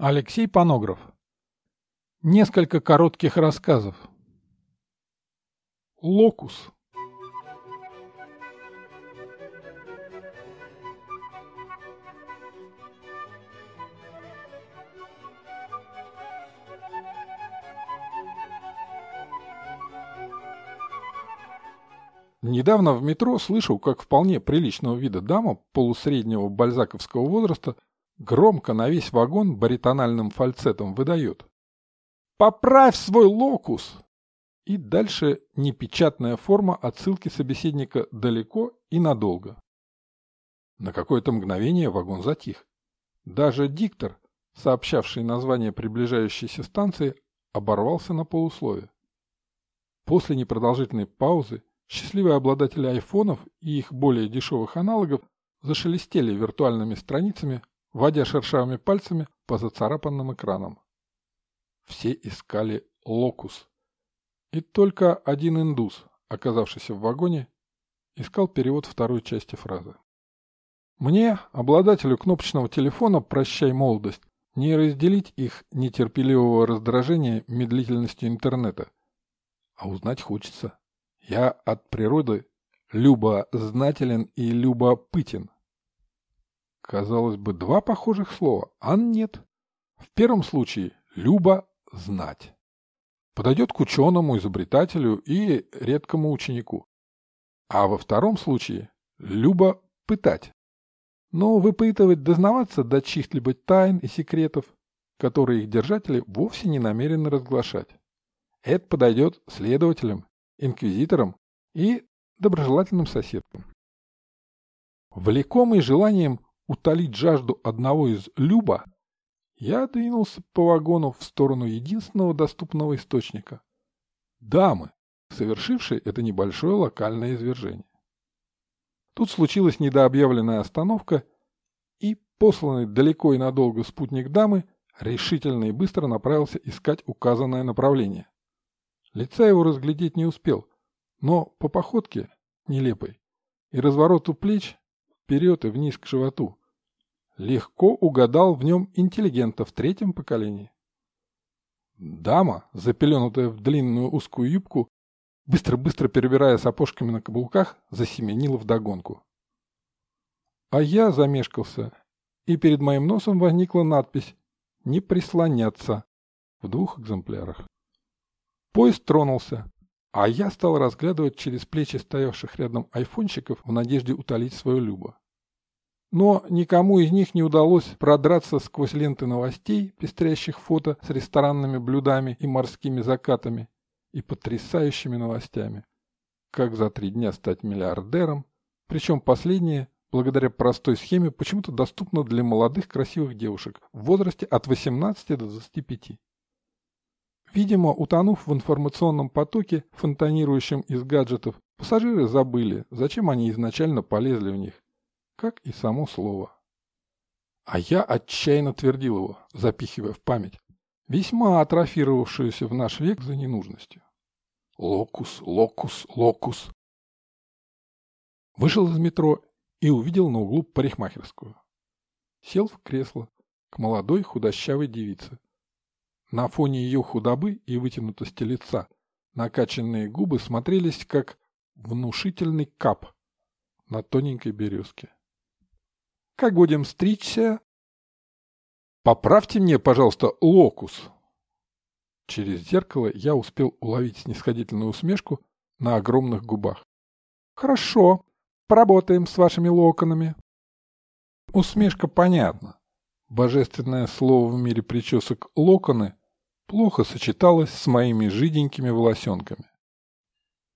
Алексей Панограф. Несколько коротких рассказов. Локус. Недавно в метро слышал, как вполне приличного вида дама полусреднего бальзаковского возраста громко на весь вагон баритональным фальцетом выдает. «Поправь свой локус!» И дальше непечатная форма отсылки собеседника далеко и надолго. На какое-то мгновение вагон затих. Даже диктор, сообщавший название приближающейся станции, оборвался на полуслове. После непродолжительной паузы счастливые обладатели айфонов и их более дешевых аналогов зашелестели виртуальными страницами водя шершавыми пальцами по зацарапанным экранам. Все искали локус. И только один индус, оказавшийся в вагоне, искал перевод второй части фразы. Мне, обладателю кнопочного телефона «Прощай, молодость», не разделить их нетерпеливого раздражения медлительностью интернета. А узнать хочется. Я от природы любознателен и любопытен. Казалось бы, два похожих слова, а нет. В первом случае «любо» — знать. Подойдет к ученому, изобретателю и редкому ученику. А во втором случае «любо» — пытать. Но выпытывать, дознаваться до чьих-либо тайн и секретов, которые их держатели вовсе не намерены разглашать. Это подойдет следователям, инквизиторам и доброжелательным соседкам. Влекомый желанием утолить жажду одного из Люба, я двинулся по вагону в сторону единственного доступного источника – дамы, совершившей это небольшое локальное извержение. Тут случилась недообъявленная остановка, и посланный далеко и надолго спутник дамы решительно и быстро направился искать указанное направление. Лица его разглядеть не успел, но по походке, нелепой, и развороту плеч вперед и вниз к животу, легко угадал в нем интеллигента в третьем поколении. Дама, запеленутая в длинную узкую юбку, быстро-быстро перебирая сапожками на каблуках, засеменила вдогонку. А я замешкался, и перед моим носом возникла надпись «Не прислоняться» в двух экземплярах. Поезд тронулся, а я стал разглядывать через плечи стоявших рядом айфонщиков в надежде утолить свою любовь. Но никому из них не удалось продраться сквозь ленты новостей, пестрящих фото с ресторанными блюдами и морскими закатами, и потрясающими новостями. Как за три дня стать миллиардером, причем последнее, благодаря простой схеме, почему-то доступно для молодых красивых девушек в возрасте от 18 до 25. Видимо, утонув в информационном потоке, фонтанирующем из гаджетов, пассажиры забыли, зачем они изначально полезли в них как и само слово. А я отчаянно твердил его, запихивая в память, весьма атрофировавшуюся в наш век за ненужностью. Локус, локус, локус. Вышел из метро и увидел на углу парикмахерскую. Сел в кресло к молодой худощавой девице. На фоне ее худобы и вытянутости лица накачанные губы смотрелись как внушительный кап на тоненькой березке. Как будем стричься? Поправьте мне, пожалуйста, локус. Через зеркало я успел уловить снисходительную усмешку на огромных губах. Хорошо, поработаем с вашими локонами. Усмешка понятна. Божественное слово в мире причесок локоны плохо сочеталось с моими жиденькими волосенками.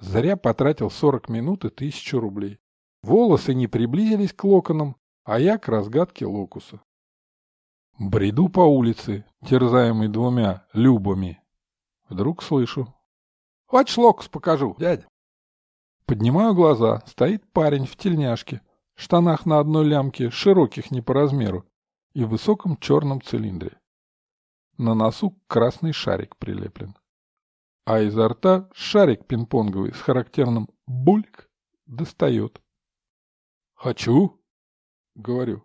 Зря потратил 40 минут и тысячу рублей. Волосы не приблизились к локонам, а я к разгадке локуса. Бреду по улице, терзаемый двумя любами. Вдруг слышу. «Хочешь локус покажу, дядя?» Поднимаю глаза. Стоит парень в тельняшке, штанах на одной лямке, широких не по размеру, и в высоком черном цилиндре. На носу красный шарик прилеплен. А изо рта шарик пинг-понговый с характерным «бульк» достает. «Хочу!» Говорю.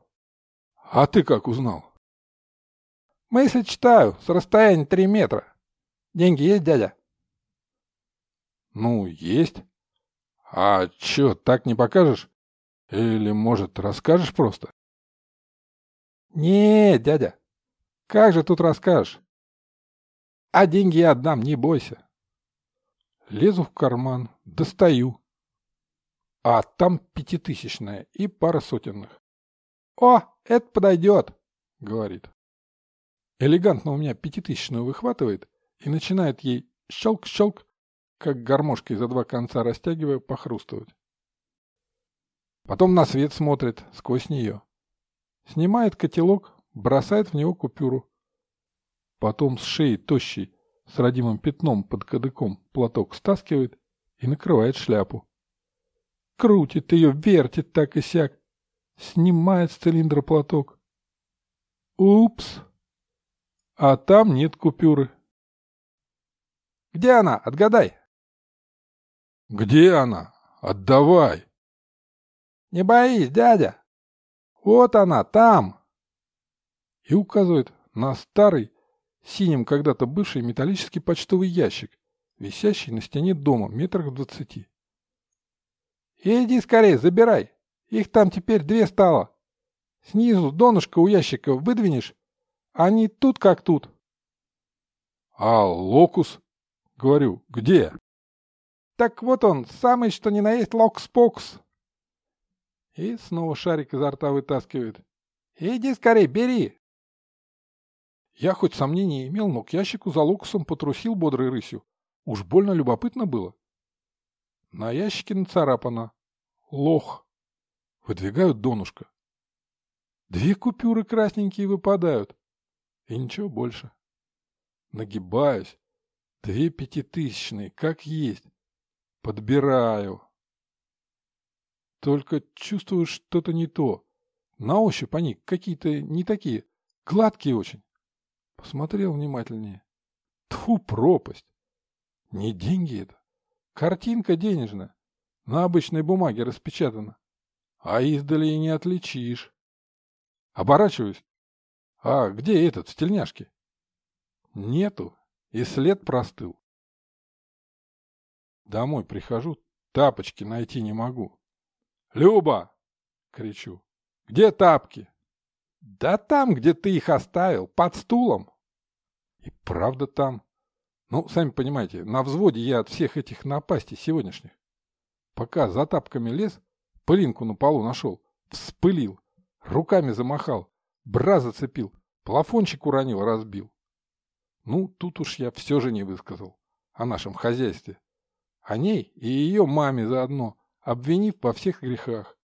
А ты как узнал? Мысли читаю, с расстояния три метра. Деньги есть, дядя? Ну, есть. А чё, так не покажешь? Или, может, расскажешь просто? Не, дядя, как же тут расскажешь? А деньги я отдам, не бойся. Лезу в карман, достаю. А там пятитысячная и пара сотенных. «О, это подойдет», — говорит. Элегантно у меня пятитысячную выхватывает и начинает ей щелк-щелк, как гармошкой за два конца растягивая, похрустывать. Потом на свет смотрит сквозь нее. Снимает котелок, бросает в него купюру. Потом с шеи тощий, с родимым пятном под кадыком платок стаскивает и накрывает шляпу. Крутит ее, вертит так и сяк, снимает с цилиндра платок. Упс! А там нет купюры. Где она? Отгадай. Где она? Отдавай. Не боись, дядя. Вот она, там. И указывает на старый, синим когда-то бывший металлический почтовый ящик, висящий на стене дома метрах в двадцати. Иди скорее, забирай. Их там теперь две стало. Снизу донышко у ящика выдвинешь, они тут как тут. А локус? Говорю, где? Так вот он, самый что ни на есть локс-покс. И снова шарик изо рта вытаскивает. Иди скорее, бери. Я хоть сомнений имел, но к ящику за локусом потрусил бодрой рысью. Уж больно любопытно было. На ящике нацарапано. Лох. Выдвигают донышко. Две купюры красненькие выпадают. И ничего больше. Нагибаюсь. Две пятитысячные, как есть. Подбираю. Только чувствую что-то не то. На ощупь они какие-то не такие. Гладкие очень. Посмотрел внимательнее. Тфу, пропасть. Не деньги это. Картинка денежная. На обычной бумаге распечатана. А издали не отличишь. Оборачиваюсь. А где этот в тельняшке? Нету. И след простыл. Домой прихожу, тапочки найти не могу. «Люба!» — кричу. «Где тапки?» «Да там, где ты их оставил, под стулом». И правда там. Ну, сами понимаете, на взводе я от всех этих напастей сегодняшних. Пока за тапками лез, пылинку на полу нашел, вспылил, руками замахал, бра зацепил, плафончик уронил, разбил. Ну, тут уж я все же не высказал о нашем хозяйстве. О ней и ее маме заодно, обвинив во всех грехах.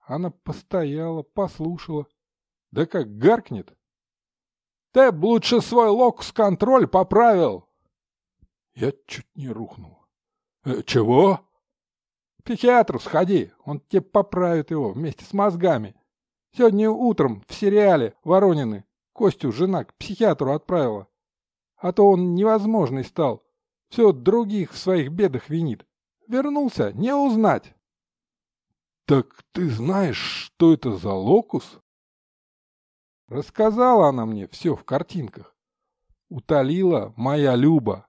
Она постояла, послушала. Да как гаркнет. Ты б лучше свой локс-контроль поправил. Я чуть не рухнул. Э, чего? Психиатру сходи, он тебе поправит его вместе с мозгами. Сегодня утром в сериале «Воронины» Костю жена к психиатру отправила. А то он невозможный стал. Все других в своих бедах винит. Вернулся, не узнать. Так ты знаешь, что это за локус? Рассказала она мне все в картинках. Утолила моя Люба.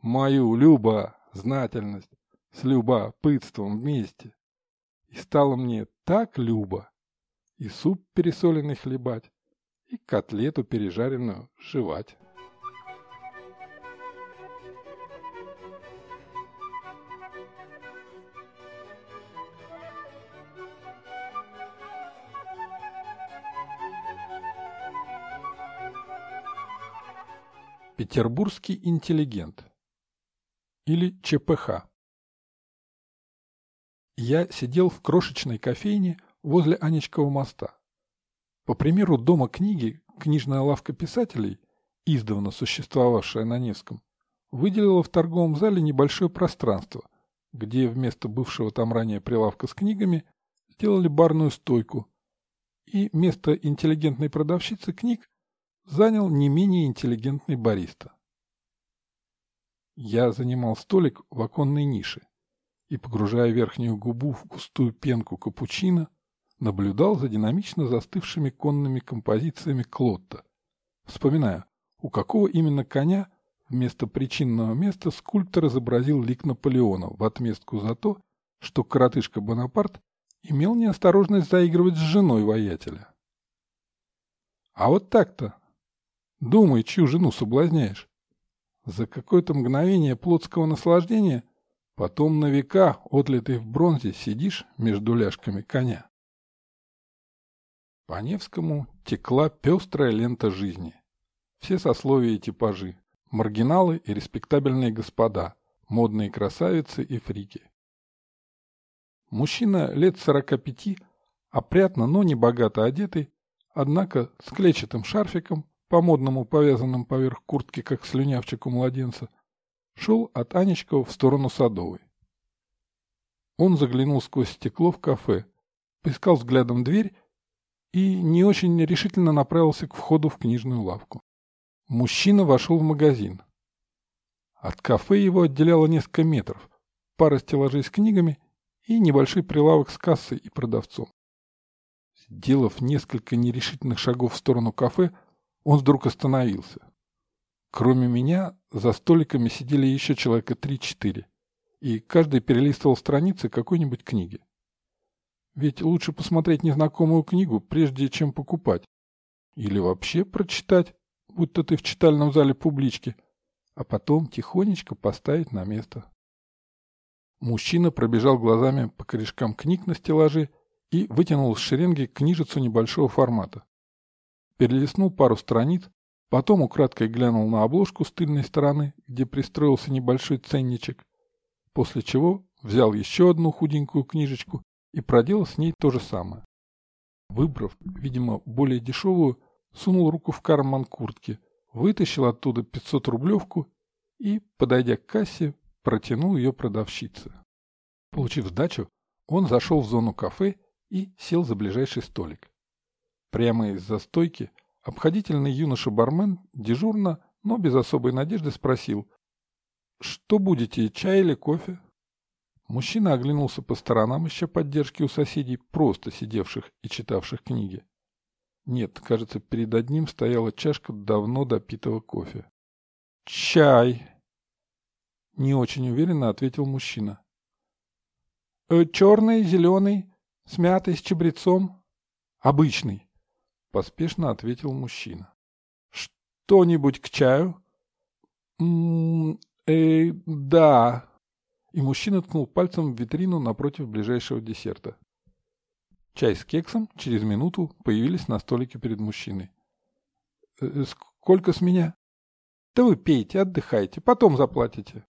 Мою Люба знательность с любопытством вместе. И стало мне так Люба. И суп пересоленный хлебать, и котлету пережаренную жевать. Петербургский интеллигент или ЧПХ. Я сидел в крошечной кофейне возле Анечкового моста. По примеру дома книги, книжная лавка писателей, издавна существовавшая на Невском, выделила в торговом зале небольшое пространство, где вместо бывшего там ранее прилавка с книгами сделали барную стойку, и место интеллигентной продавщицы книг занял не менее интеллигентный бариста. Я занимал столик в оконной нише и, погружая верхнюю губу в густую пенку капучино, наблюдал за динамично застывшими конными композициями Клотта, Вспоминаю, у какого именно коня вместо причинного места скульптор изобразил лик Наполеона в отместку за то, что коротышка Бонапарт имел неосторожность заигрывать с женой воятеля. А вот так-то. Думай, чью жену соблазняешь. За какое-то мгновение плотского наслаждения, потом на века, отлитый в бронзе, сидишь между ляжками коня. По Невскому текла пестрая лента жизни. Все сословия и типажи, маргиналы и респектабельные господа, модные красавицы и фрики. Мужчина лет сорока пяти, опрятно, но не богато одетый, однако с клетчатым шарфиком, по-модному повязанным поверх куртки, как слюнявчик у младенца, шел от Анечкова в сторону Садовой. Он заглянул сквозь стекло в кафе, поискал взглядом дверь и не очень решительно направился к входу в книжную лавку. Мужчина вошел в магазин. От кафе его отделяло несколько метров, пара стеллажей с книгами и небольшой прилавок с кассой и продавцом. Сделав несколько нерешительных шагов в сторону кафе, он вдруг остановился. Кроме меня, за столиками сидели еще человека три-четыре, и каждый перелистывал страницы какой-нибудь книги. Ведь лучше посмотреть незнакомую книгу, прежде чем покупать. Или вообще прочитать, будто ты в читальном зале публички, а потом тихонечко поставить на место. Мужчина пробежал глазами по корешкам книг на стеллаже и вытянул из шеренги книжицу небольшого формата. Перелистнул пару страниц, потом украдкой глянул на обложку с тыльной стороны, где пристроился небольшой ценничек, после чего взял еще одну худенькую книжечку и проделал с ней то же самое. Выбрав, видимо, более дешевую, сунул руку в карман куртки, вытащил оттуда 500-рублевку и, подойдя к кассе, протянул ее продавщице. Получив сдачу, он зашел в зону кафе и сел за ближайший столик. Прямо из-за стойки обходительный юноша-бармен дежурно, но без особой надежды спросил, «Что будете, чай или кофе?» Мужчина оглянулся по сторонам, ища поддержки у соседей, просто сидевших и читавших книги. Нет, кажется, перед одним стояла чашка давно допитого кофе. «Чай!» Не очень уверенно ответил мужчина. «Э, «Черный, зеленый, с мятой, с чабрецом?» «Обычный», — поспешно ответил мужчина. «Что-нибудь к чаю?» «М -м, э, да», и мужчина ткнул пальцем в витрину напротив ближайшего десерта. Чай с кексом через минуту появились на столике перед мужчиной. «Э, э, «Сколько с меня?» «Да вы пейте, отдыхайте, потом заплатите».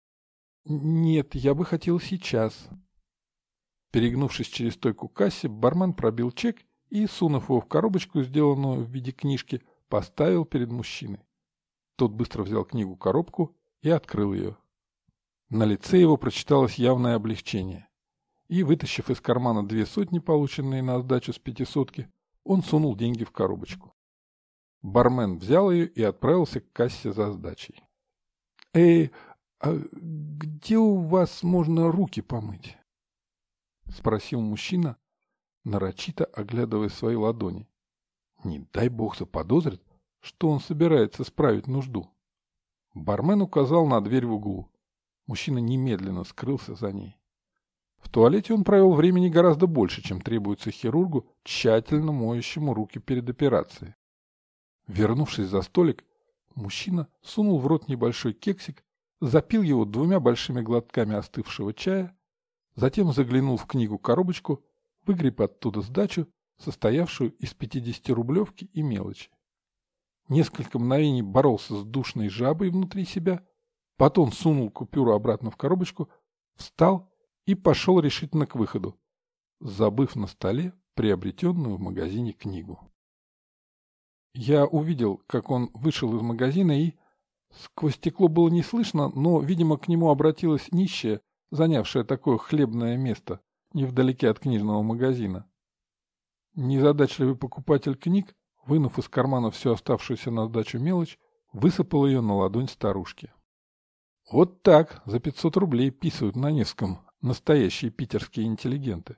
«Нет, я бы хотел сейчас». Перегнувшись через стойку кассе, бармен пробил чек и, сунув его в коробочку, сделанную в виде книжки, поставил перед мужчиной. Тот быстро взял книгу-коробку и открыл ее. На лице его прочиталось явное облегчение. И, вытащив из кармана две сотни, полученные на сдачу с пятисотки, он сунул деньги в коробочку. Бармен взял ее и отправился к кассе за сдачей. «Эй, а где у вас можно руки помыть?» — спросил мужчина, нарочито оглядывая свои ладони. Не дай бог заподозрит, что он собирается справить нужду. Бармен указал на дверь в углу. Мужчина немедленно скрылся за ней. В туалете он провел времени гораздо больше, чем требуется хирургу, тщательно моющему руки перед операцией. Вернувшись за столик, мужчина сунул в рот небольшой кексик, запил его двумя большими глотками остывшего чая, затем заглянул в книгу-коробочку, выгреб оттуда сдачу, состоявшую из 50-рублевки и мелочи. Несколько мгновений боролся с душной жабой внутри себя, Потом сунул купюру обратно в коробочку, встал и пошел решительно к выходу, забыв на столе приобретенную в магазине книгу. Я увидел, как он вышел из магазина и... Сквозь стекло было не слышно, но, видимо, к нему обратилась нищая, занявшая такое хлебное место, невдалеке от книжного магазина. Незадачливый покупатель книг, вынув из кармана всю оставшуюся на сдачу мелочь, высыпал ее на ладонь старушки. Вот так за 500 рублей писают на Невском настоящие питерские интеллигенты,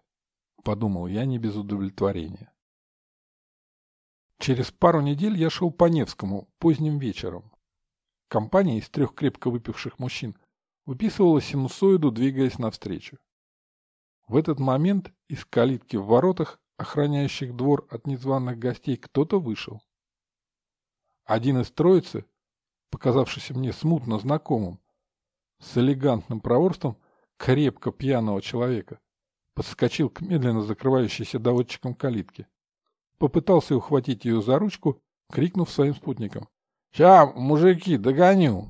подумал я не без удовлетворения. Через пару недель я шел по Невскому поздним вечером. Компания из трех крепко выпивших мужчин выписывала синусоиду, двигаясь навстречу. В этот момент из калитки в воротах, охраняющих двор от незваных гостей, кто-то вышел. Один из троицы, показавшийся мне смутно знакомым, с элегантным проворством крепко пьяного человека, подскочил к медленно закрывающейся доводчиком калитке. Попытался ухватить ее за ручку, крикнув своим спутникам. «Ща, мужики, догоню!»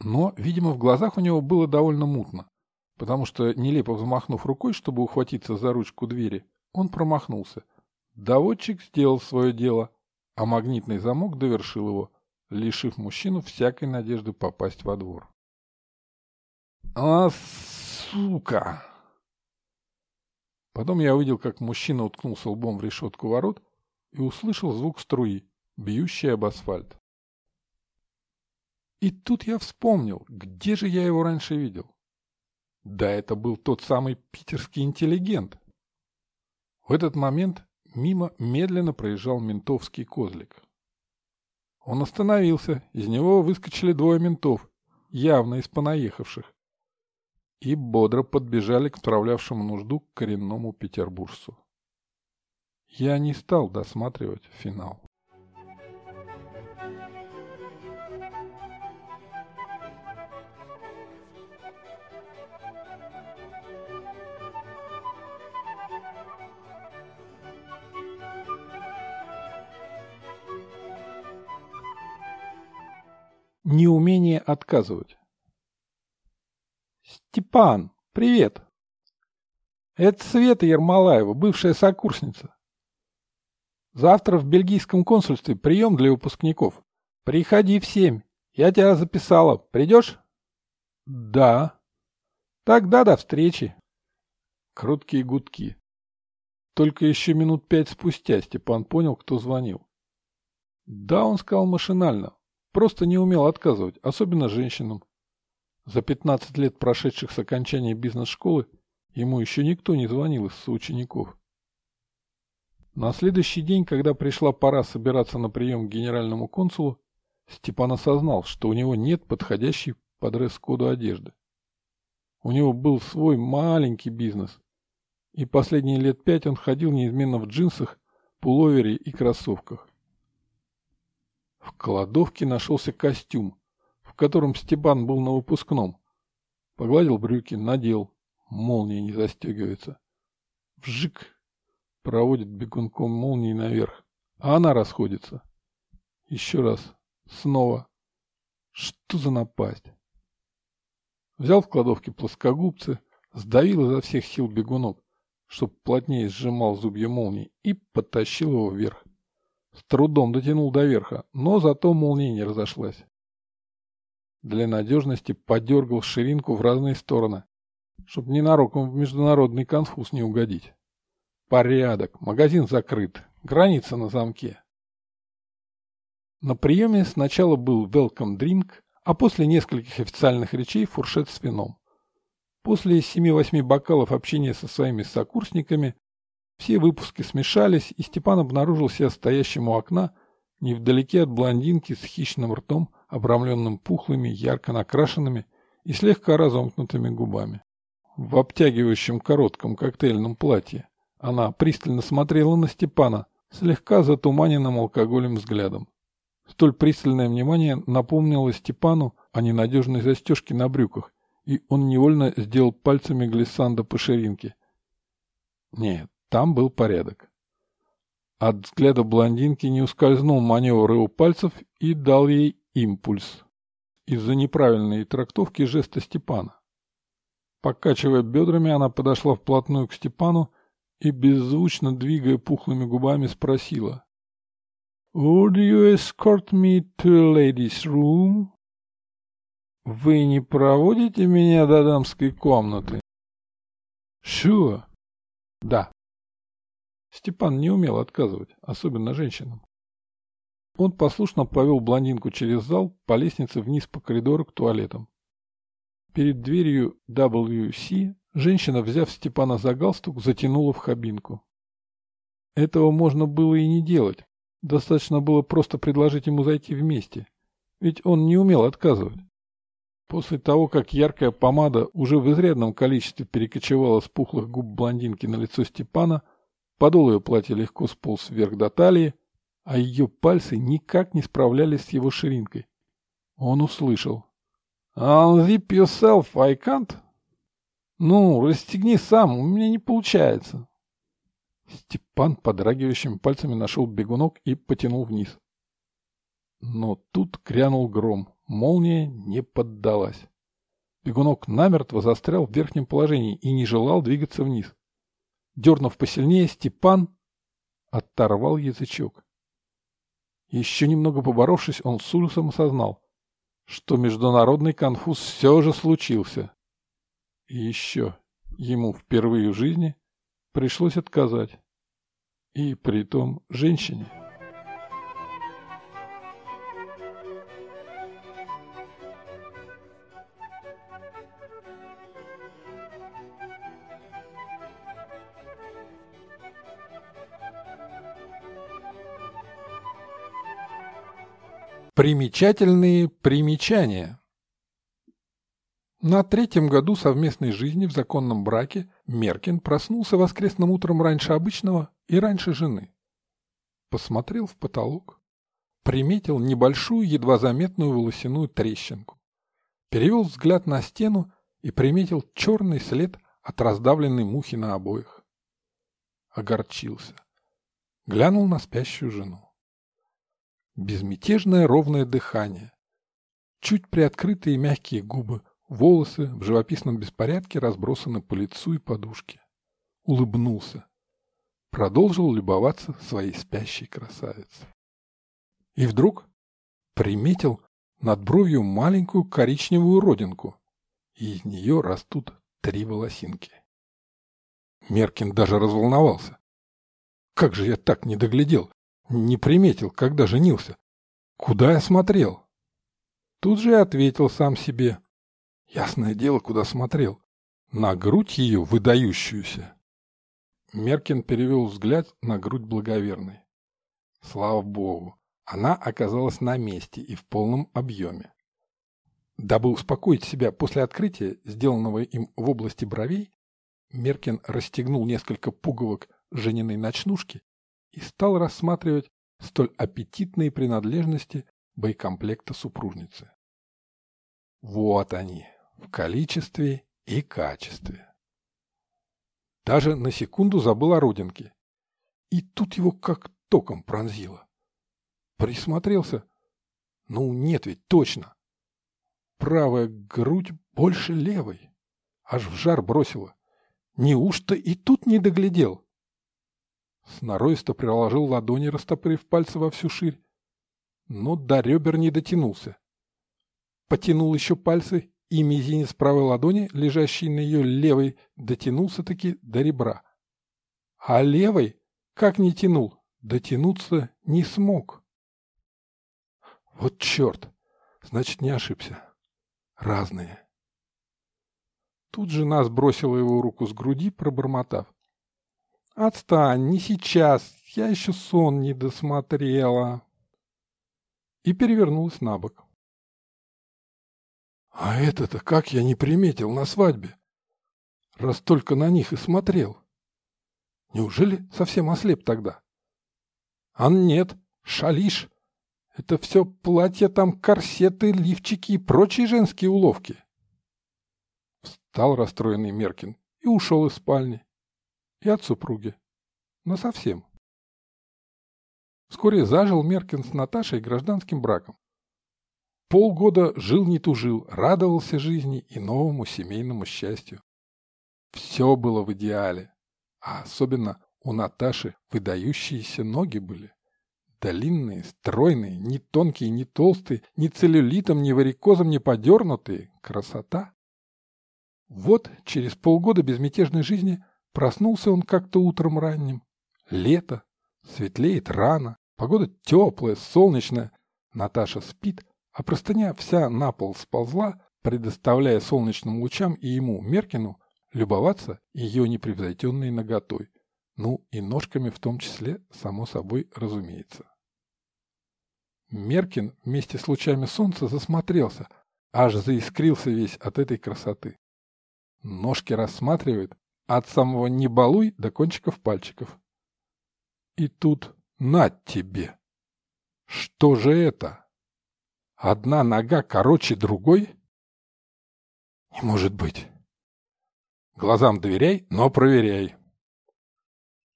Но, видимо, в глазах у него было довольно мутно, потому что, нелепо взмахнув рукой, чтобы ухватиться за ручку двери, он промахнулся. Доводчик сделал свое дело, а магнитный замок довершил его, лишив мужчину всякой надежды попасть во двор. «А, сука!» Потом я увидел, как мужчина уткнулся лбом в решетку ворот и услышал звук струи, бьющей об асфальт. И тут я вспомнил, где же я его раньше видел. Да это был тот самый питерский интеллигент. В этот момент мимо медленно проезжал ментовский козлик. Он остановился, из него выскочили двое ментов, явно из понаехавших и бодро подбежали к справлявшему нужду коренному петербуржцу. Я не стал досматривать финал. Неумение отказывать. «Степан, привет!» «Это Света Ермолаева, бывшая сокурсница. Завтра в бельгийском консульстве прием для выпускников. Приходи в семь. Я тебя записала. Придешь?» «Да». «Тогда до встречи». Круткие гудки. Только еще минут пять спустя Степан понял, кто звонил. Да, он сказал машинально. Просто не умел отказывать, особенно женщинам. За 15 лет, прошедших с окончания бизнес-школы, ему еще никто не звонил из соучеников. На следующий день, когда пришла пора собираться на прием к генеральному консулу, Степан осознал, что у него нет подходящей по дресс-коду одежды. У него был свой маленький бизнес, и последние лет пять он ходил неизменно в джинсах, пуловере и кроссовках. В кладовке нашелся костюм, котором Степан был на выпускном. Погладил брюки, надел. Молния не застегивается. Вжик! Проводит бегунком молнии наверх. А она расходится. Еще раз. Снова. Что за напасть? Взял в кладовке плоскогубцы, сдавил изо всех сил бегунок, чтоб плотнее сжимал зубья молнии, и подтащил его вверх. С трудом дотянул до верха, но зато молния не разошлась. Для надежности подергал ширинку в разные стороны, чтобы ненароком в международный конфуз не угодить. Порядок, магазин закрыт, граница на замке. На приеме сначала был welcome drink, а после нескольких официальных речей фуршет с вином. После семи-восьми бокалов общения со своими сокурсниками все выпуски смешались, и Степан обнаружил себя стоящим у окна, невдалеке от блондинки с хищным ртом, обрамленным пухлыми, ярко накрашенными и слегка разомкнутыми губами. В обтягивающем коротком коктейльном платье она пристально смотрела на Степана, слегка затуманенным алкоголем взглядом. Столь пристальное внимание напомнило Степану о ненадежной застежке на брюках, и он невольно сделал пальцами глиссанда по ширинке. Нет, там был порядок. От взгляда блондинки не ускользнул маневр его пальцев и дал ей импульс из-за неправильной трактовки жеста Степана. Покачивая бедрами, она подошла вплотную к Степану и, беззвучно двигая пухлыми губами, спросила. «Would you escort me to a lady's room?» «Вы не проводите меня до дамской комнаты?» «Sure». «Да». Степан не умел отказывать, особенно женщинам. Он послушно повел блондинку через зал по лестнице вниз по коридору к туалетам. Перед дверью WC женщина, взяв Степана за галстук, затянула в кабинку. Этого можно было и не делать, Достаточно было просто предложить ему зайти вместе, ведь он не умел отказывать. После того, как яркая помада уже в изрядном количестве перекочевала с пухлых губ блондинки на лицо Степана, подол ее платья легко сполз вверх до талии, а ее пальцы никак не справлялись с его ширинкой. Он услышал. «Unzip yourself, I can't?» «Ну, расстегни сам, у меня не получается». Степан подрагивающими пальцами нашел бегунок и потянул вниз. Но тут грянул гром, молния не поддалась. Бегунок намертво застрял в верхнем положении и не желал двигаться вниз. Дернув посильнее, Степан оторвал язычок. Еще немного поборовшись, он с ужасом осознал, что международный конфуз все же случился. И еще ему впервые в жизни пришлось отказать. И при том женщине. Примечательные примечания. На третьем году совместной жизни в законном браке Меркин проснулся воскресным утром раньше обычного и раньше жены. Посмотрел в потолок, приметил небольшую, едва заметную волосяную трещинку, перевел взгляд на стену и приметил черный след от раздавленной мухи на обоих. Огорчился. Глянул на спящую жену. Безмятежное ровное дыхание. Чуть приоткрытые мягкие губы, волосы в живописном беспорядке разбросаны по лицу и подушке. Улыбнулся. Продолжил любоваться своей спящей красавицей. И вдруг приметил над бровью маленькую коричневую родинку, и из нее растут три волосинки. Меркин даже разволновался. Как же я так не доглядел? Не приметил, когда женился. Куда я смотрел? Тут же ответил сам себе. Ясное дело, куда смотрел. На грудь ее выдающуюся. Меркин перевел взгляд на грудь благоверной. Слава богу, она оказалась на месте и в полном объеме. Дабы успокоить себя после открытия, сделанного им в области бровей, Меркин расстегнул несколько пуговок Жениной ночнушки и стал рассматривать столь аппетитные принадлежности боекомплекта супружницы. Вот они, в количестве и качестве. Даже на секунду забыл о родинке. И тут его как током пронзило. Присмотрелся. Ну, нет ведь, точно. Правая грудь больше левой. Аж в жар бросила. Неужто и тут не доглядел? Сноровисто приложил ладони, растопырив пальцы во всю ширь. Но до ребер не дотянулся. Потянул еще пальцы, и мизинец правой ладони, лежащий на ее левой, дотянулся-таки до ребра. А левой, как не тянул, дотянуться не смог. Вот черт! Значит, не ошибся. Разные. Тут жена сбросила его руку с груди, пробормотав. «Отстань, не сейчас, я еще сон не досмотрела». И перевернулась на бок. «А это-то как я не приметил на свадьбе? Раз только на них и смотрел. Неужели совсем ослеп тогда?» «А нет, шалиш. Это все платья там, корсеты, лифчики и прочие женские уловки». Встал расстроенный Меркин и ушел из спальни и от супруги. Но совсем. Вскоре зажил Меркин с Наташей гражданским браком. Полгода жил не тужил, радовался жизни и новому семейному счастью. Все было в идеале, а особенно у Наташи выдающиеся ноги были. Длинные, стройные, не тонкие, не толстые, ни целлюлитом, ни варикозом не подернутые. Красота! Вот через полгода безмятежной жизни Проснулся он как-то утром ранним. Лето, светлеет рано, погода теплая, солнечная. Наташа спит, а простыня вся на пол сползла, предоставляя солнечным лучам и ему, Меркину, любоваться ее непревзойденной наготой. Ну и ножками в том числе, само собой разумеется. Меркин вместе с лучами солнца засмотрелся, аж заискрился весь от этой красоты. Ножки рассматривает от самого небалуй до кончиков пальчиков. И тут над тебе! Что же это? Одна нога короче другой? Не может быть. Глазам доверяй, но проверяй.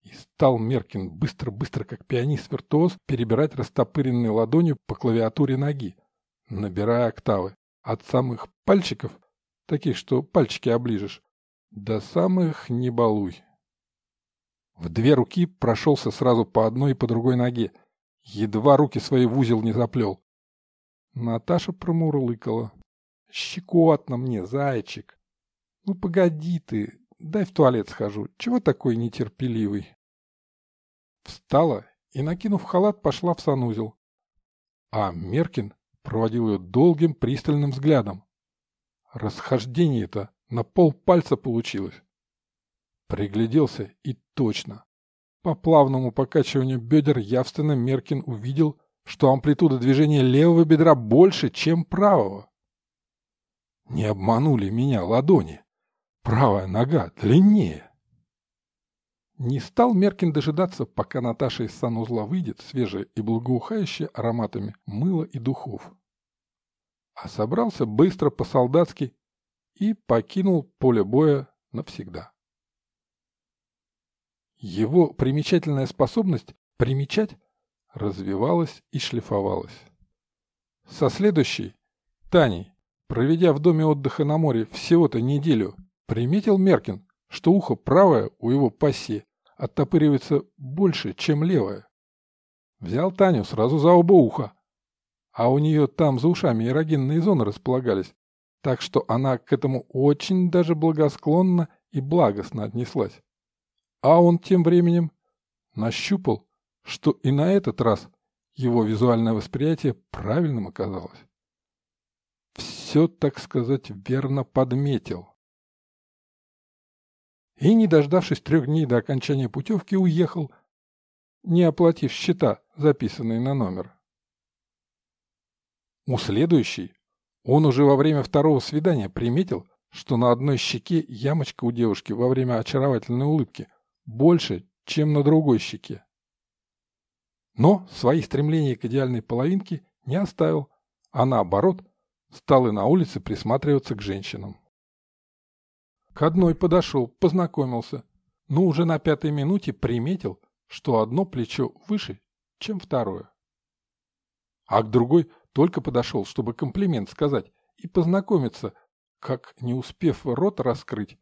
И стал Меркин быстро-быстро, как пианист-виртуоз, перебирать растопыренной ладонью по клавиатуре ноги, набирая октавы. От самых пальчиков, таких, что пальчики оближешь, до самых не балуй. В две руки прошелся сразу по одной и по другой ноге. Едва руки свои в узел не заплел. Наташа промурлыкала. «Щекотно мне, зайчик. Ну, погоди ты, дай в туалет схожу. Чего такой нетерпеливый?» Встала и, накинув халат, пошла в санузел. А Меркин проводил ее долгим пристальным взглядом. Расхождение-то на пол пальца получилось. Пригляделся и точно. По плавному покачиванию бедер явственно Меркин увидел, что амплитуда движения левого бедра больше, чем правого. Не обманули меня ладони. Правая нога длиннее. Не стал Меркин дожидаться, пока Наташа из санузла выйдет, свежая и благоухающая ароматами мыла и духов. А собрался быстро по-солдатски и покинул поле боя навсегда. Его примечательная способность примечать развивалась и шлифовалась. Со следующей, Таней, проведя в доме отдыха на море всего-то неделю, приметил Меркин, что ухо правое у его пассии оттопыривается больше, чем левое. Взял Таню сразу за оба уха, а у нее там за ушами эрогенные зоны располагались, так что она к этому очень даже благосклонно и благостно отнеслась. А он тем временем нащупал, что и на этот раз его визуальное восприятие правильным оказалось. Все, так сказать, верно подметил и, не дождавшись трех дней до окончания путевки, уехал, не оплатив счета, записанные на номер. У следующей он уже во время второго свидания приметил, что на одной щеке ямочка у девушки во время очаровательной улыбки больше, чем на другой щеке. Но свои стремления к идеальной половинке не оставил, а наоборот, стал и на улице присматриваться к женщинам. К одной подошел, познакомился, но уже на пятой минуте приметил, что одно плечо выше, чем второе. А к другой только подошел, чтобы комплимент сказать и познакомиться, как, не успев рот раскрыть,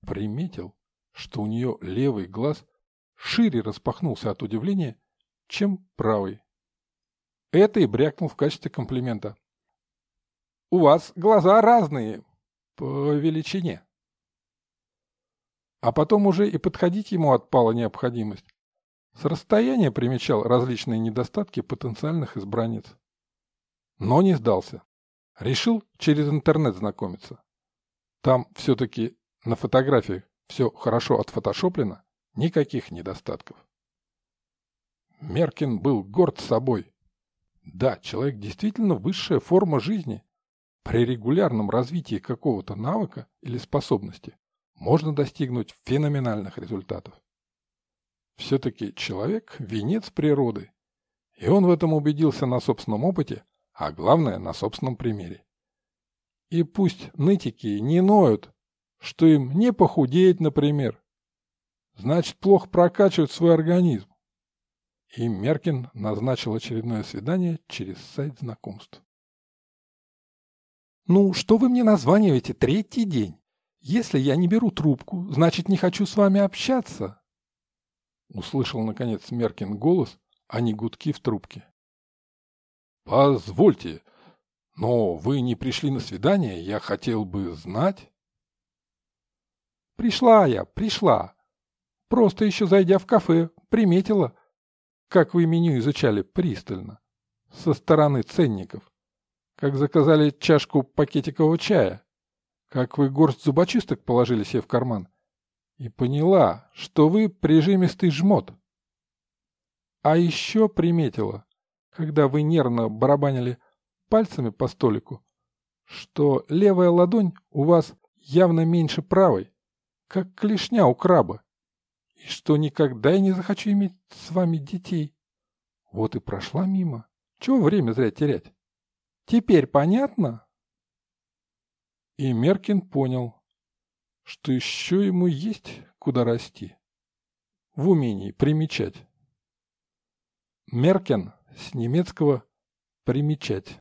приметил, что у нее левый глаз шире распахнулся от удивления, чем правый. Это и брякнул в качестве комплимента. «У вас глаза разные по величине». А потом уже и подходить ему отпала необходимость. С расстояния примечал различные недостатки потенциальных избранниц. Но не сдался. Решил через интернет знакомиться. Там все-таки на фотографиях все хорошо отфотошоплено, никаких недостатков. Меркин был горд собой. Да, человек действительно высшая форма жизни. При регулярном развитии какого-то навыка или способности можно достигнуть феноменальных результатов. Все-таки человек – венец природы, и он в этом убедился на собственном опыте, а главное – на собственном примере. И пусть нытики не ноют, что им не похудеть, например, значит, плохо прокачивают свой организм. И Меркин назначил очередное свидание через сайт знакомств. «Ну, что вы мне названиваете третий день?» Если я не беру трубку, значит, не хочу с вами общаться. Услышал, наконец, Меркин голос, а не гудки в трубке. Позвольте, но вы не пришли на свидание, я хотел бы знать. Пришла я, пришла. Просто еще зайдя в кафе, приметила, как вы меню изучали пристально, со стороны ценников, как заказали чашку пакетикового чая как вы горсть зубочисток положили себе в карман, и поняла, что вы прижимистый жмот. А еще приметила, когда вы нервно барабанили пальцами по столику, что левая ладонь у вас явно меньше правой, как клешня у краба, и что никогда я не захочу иметь с вами детей. Вот и прошла мимо. Чего время зря терять? Теперь понятно? И Меркин понял, что еще ему есть куда расти. В умении примечать. Меркен с немецкого «примечать».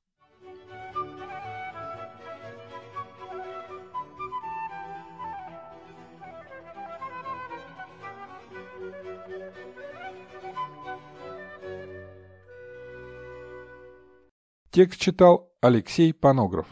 Текст читал Алексей Панограф.